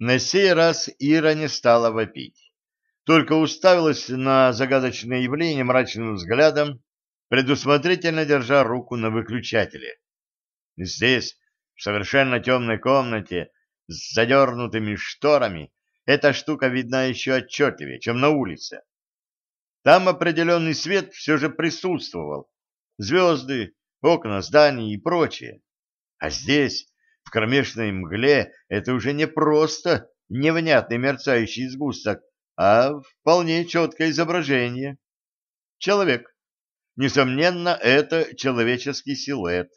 На сей раз Ира не стала вопить, только уставилась на загадочное явление мрачным взглядом, предусмотрительно держа руку на выключателе. Здесь, в совершенно темной комнате, с задернутыми шторами, эта штука видна еще отчетливее, чем на улице. Там определенный свет все же присутствовал. Звезды, окна зданий и прочее. А здесь в кромешной мгле это уже не просто невнятный мерцающий сгусток, а вполне четкое изображение. Человек. Несомненно, это человеческий силуэт.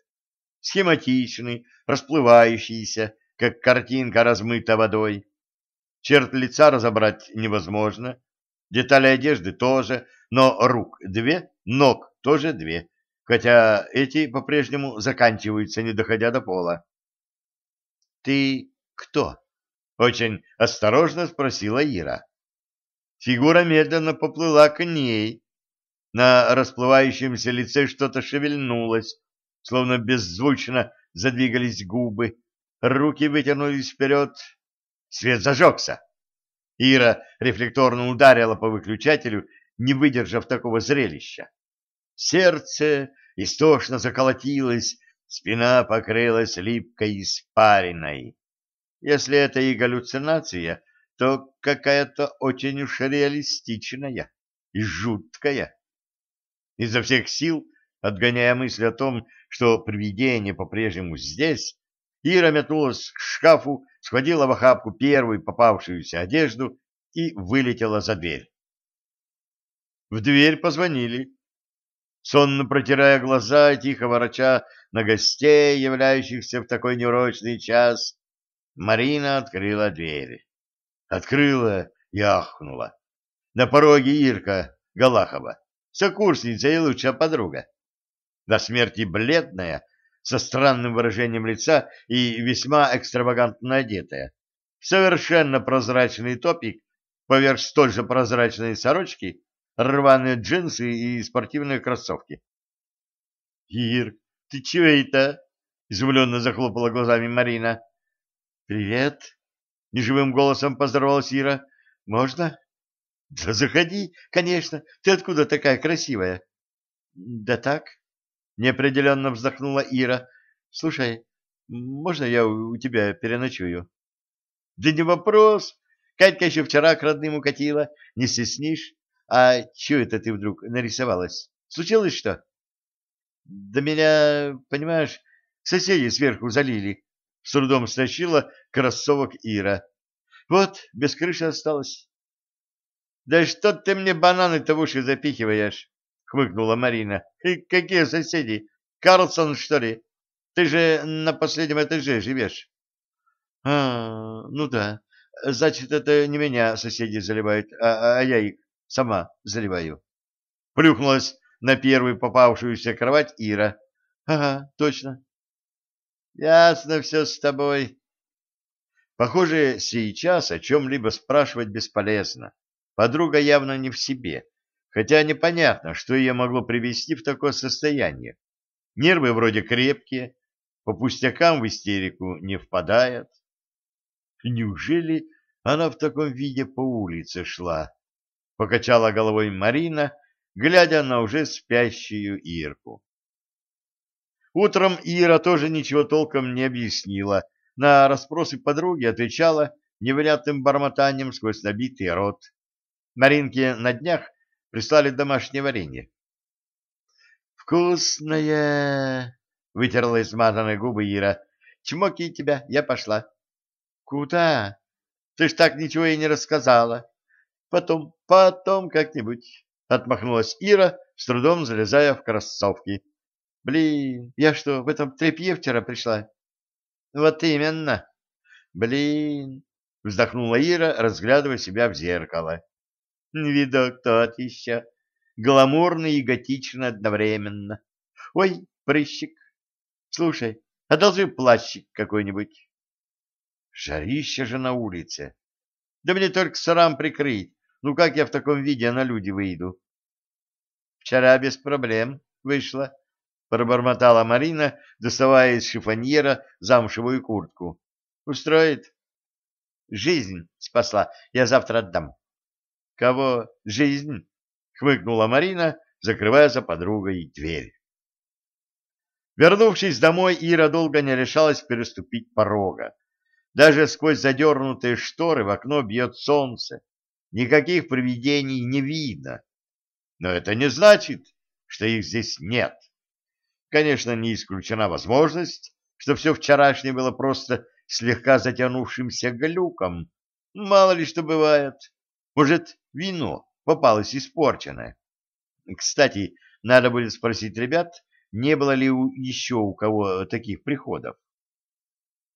Схематичный, расплывающийся, как картинка размыта водой. Черт лица разобрать невозможно, детали одежды тоже, но рук две, ног тоже две, хотя эти по-прежнему заканчиваются, не доходя до пола. «Ты кто?» — очень осторожно спросила Ира. Фигура медленно поплыла к ней. На расплывающемся лице что-то шевельнулось, словно беззвучно задвигались губы, руки вытянулись вперед. Свет зажегся. Ира рефлекторно ударила по выключателю, не выдержав такого зрелища. Сердце истошно заколотилось, Спина покрылась липкой испариной. Если это и галлюцинация, то какая-то очень уж реалистичная и жуткая. Изо всех сил, отгоняя мысль о том, что привидение по-прежнему здесь, Ира метнулась к шкафу, схватила в охапку первую попавшуюся одежду и вылетела за дверь. В дверь позвонили. Сонно протирая глаза тихо вороча на гостей, являющихся в такой неурочный час, Марина открыла дверь. Открыла и ахнула. На пороге Ирка Галахова, сокурсница и лучшая подруга. До смерти бледная, со странным выражением лица и весьма экстравагантно одетая. Совершенно прозрачный топик поверх столь же прозрачной сорочки, рваные джинсы и спортивные кроссовки. — Ир, ты чего это? — изумленно захлопала глазами Марина. — Привет. Неживым голосом поздоровалась Ира. — Можно? — Да заходи, конечно. Ты откуда такая красивая? — Да так. Неопределенно вздохнула Ира. — Слушай, можно я у тебя переночую? — Да не вопрос. Катька еще вчера к родным укатила. Не стеснишь? А чего это ты вдруг нарисовалась? Случилось что? Да меня, понимаешь, соседи сверху залили. С трудом стащила кроссовок Ира. Вот, без крыши осталось. Да что ты мне бананы-то в уши запихиваешь? Хмыкнула Марина. И какие соседи? Карлсон, что ли? Ты же на последнем этаже живешь. А, ну да. Значит, это не меня соседи заливают, а, а я их сама заливаю. Плюхнулась на первую попавшуюся кровать Ира. — Ага, точно. — Ясно все с тобой. Похоже, сейчас о чем-либо спрашивать бесполезно. Подруга явно не в себе, хотя непонятно, что ее могло привести в такое состояние. Нервы вроде крепкие, по пустякам в истерику не впадает. Неужели она в таком виде по улице шла? Покачала головой Марина, глядя на уже спящую Ирку. Утром Ира тоже ничего толком не объяснила. На расспросы подруги отвечала невнятным бормотанием сквозь набитый рот. Маринке на днях прислали домашнее варенье. «Вкусное!» — вытерла измазанные губы Ира. «Чмоки тебя, я пошла». «Куда? Ты ж так ничего и не рассказала. Потом, потом как-нибудь». — отмахнулась Ира, с трудом залезая в кроссовки. — Блин, я что, в этом тряпье вчера пришла? — Вот именно. — Блин, — вздохнула Ира, разглядывая себя в зеркало. — Видок тот еще. Гламурный и готичный одновременно. Ой, прыщик. Слушай, одолжи плащик какой-нибудь. Жарище же на улице. Да мне только срам прикрыть. Ну как я в таком виде на люди выйду? Вчера без проблем вышла, пробормотала Марина, доставая из шифоньера замшевую куртку. Устроит? Жизнь спасла, я завтра отдам. Кого жизнь? Хмыкнула Марина, закрывая за подругой дверь. Вернувшись домой, Ира долго не решалась переступить порога. Даже сквозь задернутые шторы в окно бьет солнце. Никаких привидений не видно. Но это не значит, что их здесь нет. Конечно, не исключена возможность, что все вчерашнее было просто слегка затянувшимся глюком. Мало ли что бывает. Может, вино попалось испорченное. Кстати, надо будет спросить ребят, не было ли у, еще у кого таких приходов.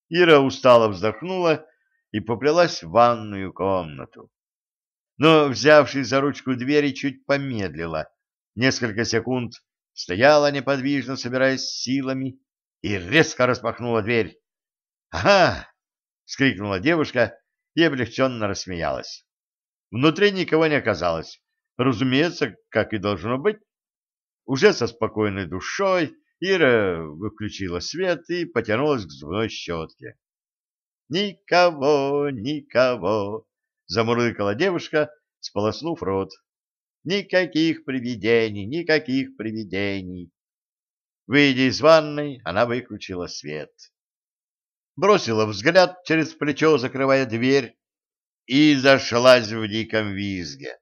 Ира устало вздохнула и поплелась в ванную комнату. Но, взявшись за ручку двери, чуть помедлила. Несколько секунд стояла неподвижно, собираясь силами, и резко распахнула дверь. «Ага!» — скрикнула девушка и облегченно рассмеялась. Внутри никого не оказалось. Разумеется, как и должно быть. Уже со спокойной душой Ира выключила свет и потянулась к зубной щетке. «Никого, никого!» — замурлыкала девушка, сполоснув рот. «Никаких привидений, никаких привидений!» Выйдя из ванной, она выключила свет. Бросила взгляд через плечо, закрывая дверь, и зашлась в диком визге.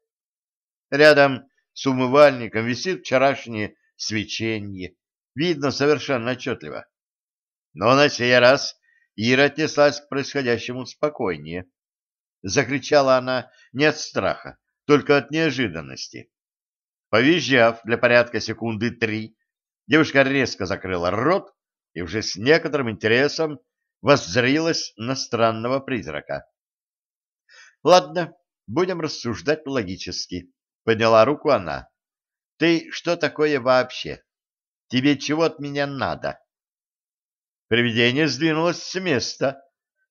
Рядом с умывальником висит вчерашнее свечение, видно совершенно отчетливо. Но на сей раз Ира отнеслась к происходящему спокойнее. Закричала она не от страха, только от неожиданности. Повизжав для порядка секунды три, девушка резко закрыла рот и уже с некоторым интересом воззрилась на странного призрака. «Ладно, будем рассуждать логически», Подняла руку она. Ты что такое вообще? Тебе чего от меня надо? Привидение сдвинулось с места.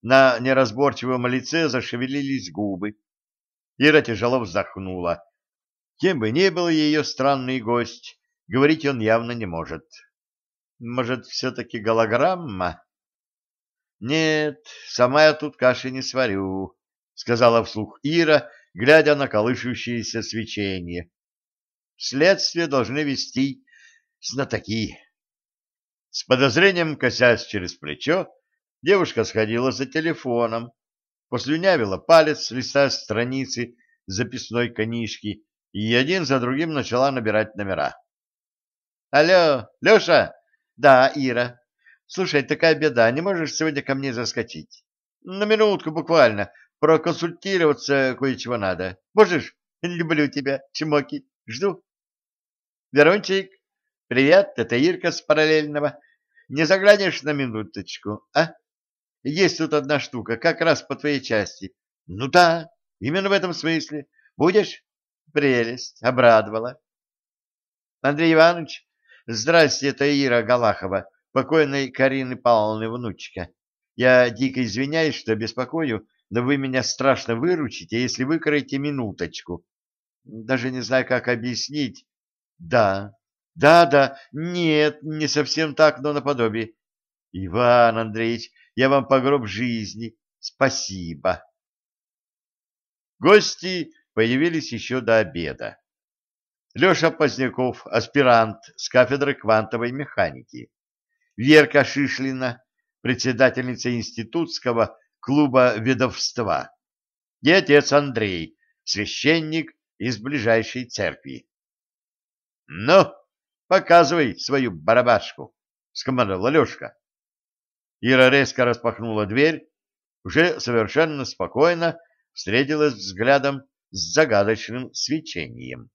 На неразборчивом лице зашевелились губы. Ира тяжело вздохнула. Кем бы ни был ее странный гость, говорить он явно не может. Может, все-таки голограмма? Нет, сама я тут каши не сварю, — сказала вслух Ира, глядя на колышущееся свечение. Следствие должны вести знатоки. С подозрением, косясь через плечо, девушка сходила за телефоном, послюнявила палец, листая страницы записной книжки, и один за другим начала набирать номера. «Алло, Леша?» «Да, Ира. Слушай, такая беда, не можешь сегодня ко мне заскочить?» «На минутку буквально. Проконсультироваться кое-чего надо. Можешь? Люблю тебя, чмоки. Жду. Верончик, привет, это Ирка с параллельного. Не заглянешь на минуточку, а? Есть тут одна штука, как раз по твоей части. Ну да, именно в этом смысле. Будешь? Прелесть, обрадовала. Андрей Иванович, здрасте, это Ира Галахова, покойной Карины Павловны внучка. Я дико извиняюсь, что беспокою, но вы меня страшно выручите, если выкроете минуточку. Даже не знаю, как объяснить. Да, да, да, нет, не совсем так, но наподобие. Иван Андреевич, я вам по гроб жизни. Спасибо. Гости появились еще до обеда. Леша Поздняков, аспирант с кафедры квантовой механики. Верка Шишлина, председательница институтского клуба ведовства, и отец Андрей, священник из ближайшей церкви. — Ну, показывай свою барабашку, — скомандовал Алешка. Ира резко распахнула дверь, уже совершенно спокойно встретилась взглядом с загадочным свечением.